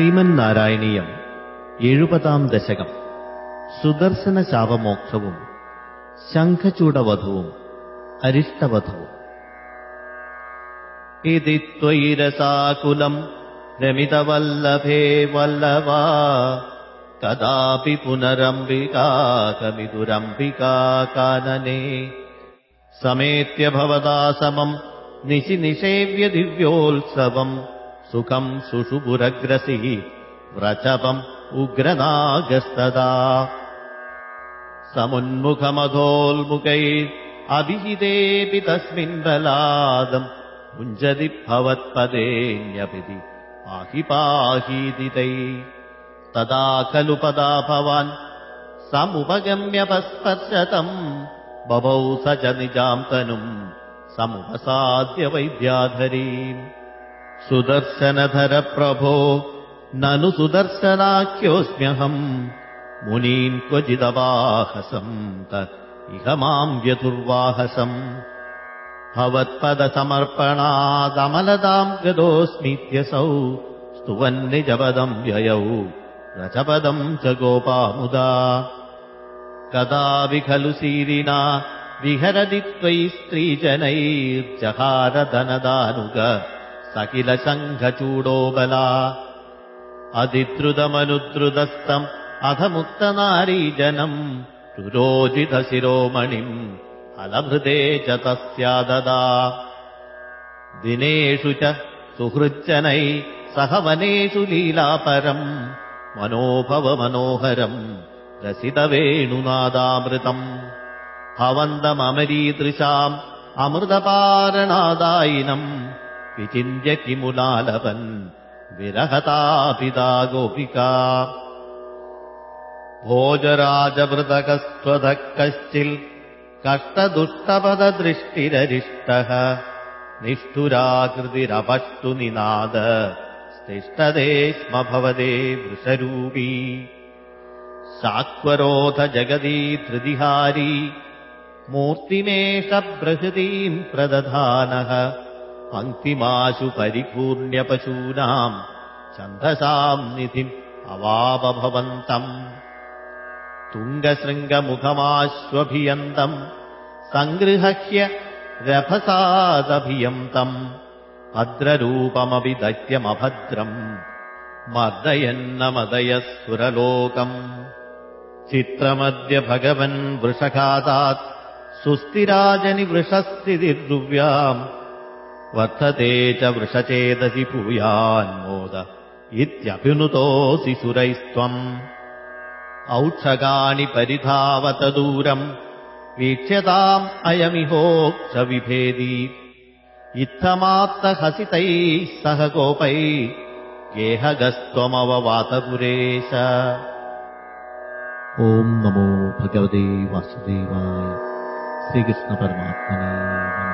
ശ്രീമന്നാരായണീയം എഴുപതാം ദശകം സുദർശന ശാപമോക്ഷവും ശംഖചൂടവധവും അരിഷ്ടവധവും ഇതി ത്വയിരസാകുലം രമിതവല്ലഭേ വല്ലവാ കദാപി പുനരംബികാകമിതുരംബികാ കാനനെ സമേത്യ ഭവതാ സമം നിശി നിഷേവ്യ सुखम् सुषुपुरग्रसिः व्रचपम् उग्रनागस्तदा। समुन्मुखमधोल्मुखैः अभिहितेऽपि तस्मिन् बलादम् मुञ्जति भवत्पदे पाहि पाहीति पाहीदितै तदा खलु पदा भवान् समुपगम्यपस्पर्शतम् बभौ स च निजाम् तनुम् समुपसाद्य वैद्याधरीम् सुदर्शनधर प्रभो ननु सुदर्शनाख्योऽस्म्यहम्। मुनीम् क्वचिदवाहसम् तत् इह माम् व्यथुर्वाहसम् भवत्पदसमर्पणादमलताम् गतोऽस्मीत्यसौ स्तुवन्निजपदम् व्ययौ रचपदम् च गोपामुदा। कदापि खलु सीरिणा विहरति त्वयि स्त्रीजनैर्जहारधनदानुग सकिलशङ्खचूडोबला। अतिद्रुतमनुद्रुतस्तम् अधमुक्तनारीजनम् रुरोजितशिरोमणिम् अलभृते च तस्या ददा दिनेषु च सुहृज्जनैः सह वनेषु लीलापरम् मनोभवमनोहरम् रसितवेणुनादामृतम् भवन्तमरीदृशाम् अमृतपारणादायिनम् विचिन्त्य किमुलालपन् विरहतापिता गोपिका भोजराजमृतकस्त्वतः कश्चिल् कष्टदुष्टपददृष्टिररिष्टः निष्ठुराकृतिरपष्टु निनाद तिष्ठदे स्म भवदे वृषरूपी साक्वरोध जगदी तृदिहारी मूर्तिमेषप्रहृतीम् प्रदधानः पङ्क्तिमाशु परिपूर्ण्यपशूनाम् छन्दसाम् निधिम् अवापभवन्तम् तुङ्गशृङ्गमुखमाश्वभियन्तम् सङ्गृहह्य रभसादभियन्तम् भद्ररूपमपि दह्यमभद्रम् मदयन्न मदयः सुरलोकम् चित्रमद्य भगवन् वृषघातात् सुस्तिराजनि वृषस्थिति वर्तते च वृषचेदसि भूयान्मोद इत्यभिनुतोऽसि सुरैस्त्वम्। औक्षगाणि परिधावत दूरम्। वीक्ष्यताम् अयमिहोक्ष अयमिहोक्षविभेदी। इत्थमात्तहसितैः सह कोपै गेहगस्त्वमववातपुरेश। ओम् नमो भगवते वासुदेवाय। श्रीकृष्णपरमात्मने